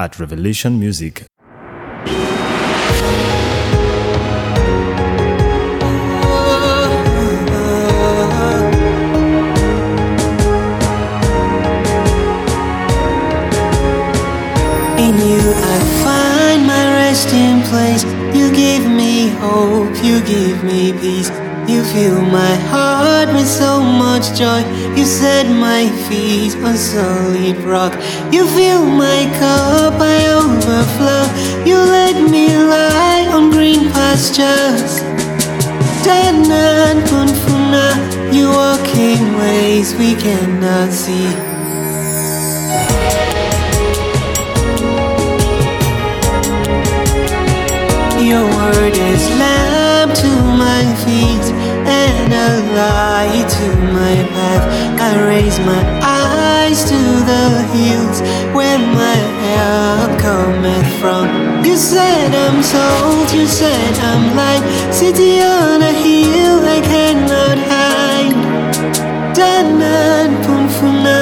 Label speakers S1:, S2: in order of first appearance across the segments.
S1: at Revelation Music.
S2: In you I find my resting place. You give me hope, you give me peace. You fill my heart with so much joy. You set my feet on solid rock. You fill my cup, I overflow. You let me lie on green pastures. Danan punfuna, you walk in ways we cannot see. Your word is lamp to my feet light to my path. I raise my eyes to the hills where my help cometh from. You said I'm salt, you said I'm light. City on a hill I cannot hide. Danan punfuna,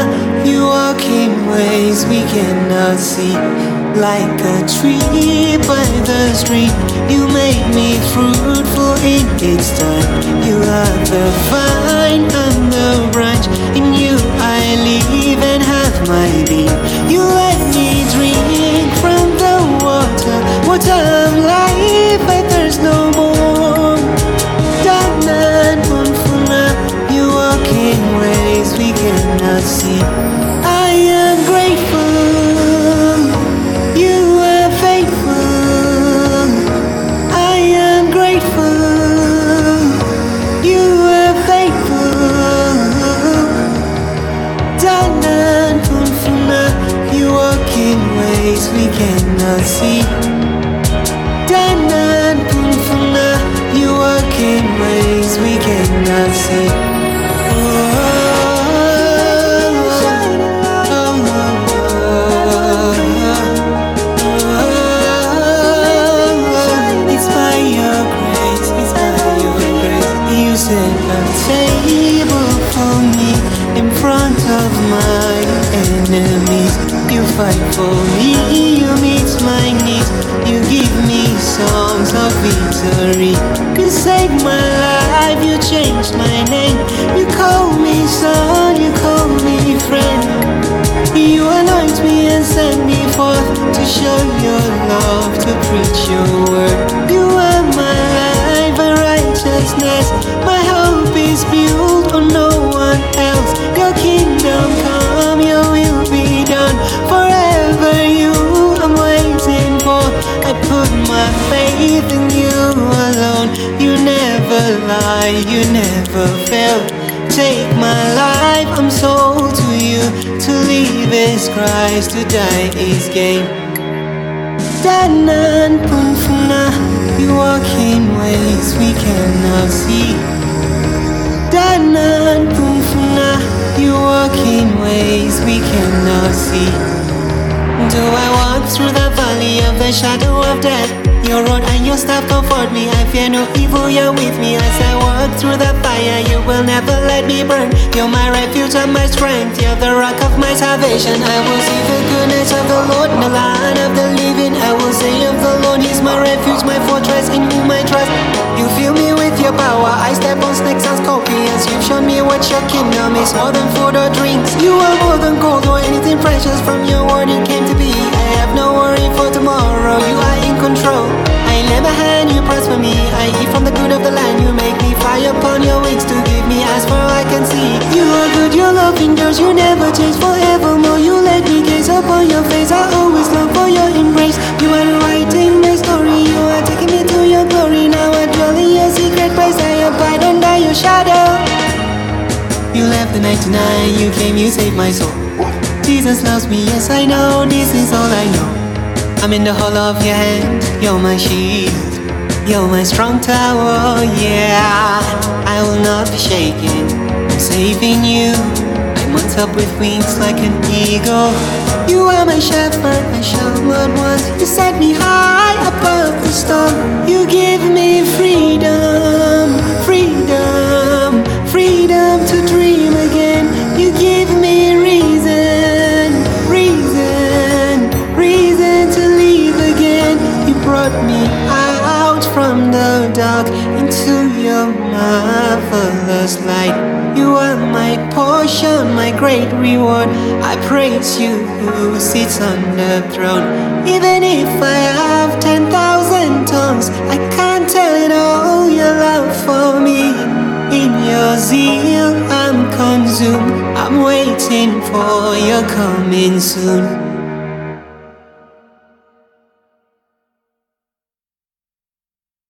S2: you walk in ways we cannot see. Like a tree by the stream, you make me fruitful in its time. You are the vine and the branch. In you I live and have my being. You let me drink from the water, water of life. We cannot see. Danan punfuna, you walk in ways we cannot see. You set a table for me in front of my enemies. You fight for me, you meet my needs. You give me songs of victory. You saved my life, you changed my name. You call me son, you call me friend. You anoint me and send me forth to show your love, to preach your word. You are my life and righteousness. Sold to you. To live is Christ, to die is gain. Danan punfuna, you walk in ways we cannot see. Danan punfuna, you walk in ways we cannot see. Do I walk through the valley of the shadow of death? Your rod and your staff comfort me. I fear no evil, you're with me as I walk through the fire. You will never let me burn. You're my refuge and my strength. You're the rock of my salvation. I will see the goodness of the Lord the land of the living. I will say of the Lord, He's my refuge, my fortress, in whom I trust. You fill me with your power. I step on snakes and scorpions. You've shown me what your kingdom is more than food or drinks. You are more than gold or anything precious. From your word, it came to be. You never change forevermore. You let me gaze upon your face. I always long for your embrace. You are writing my story. You are taking me to your glory. Now I dwell in your secret place. I abide under your shadow. You left the 99, you came, you saved my soul. Jesus loves me, yes I know, this is all I know. I'm in the hollow of your hand, you're my shield, you're my strong tower, yeah. I will not be shaken, I'm safe in you. I'm on with wings like an eagle. You are my shepherd, shall not want. You set me high above the storm. You give me freedom, freedom, freedom to dream again. You give me reason, reason, reason to leave again. You brought me out from the dark your marvelous light. You are my portion, my great reward. I praise you who sits on the throne. Even if I have 10,000 tongues, I can't tell it all your love for me. In your zeal, I'm consumed. I'm waiting for your coming soon.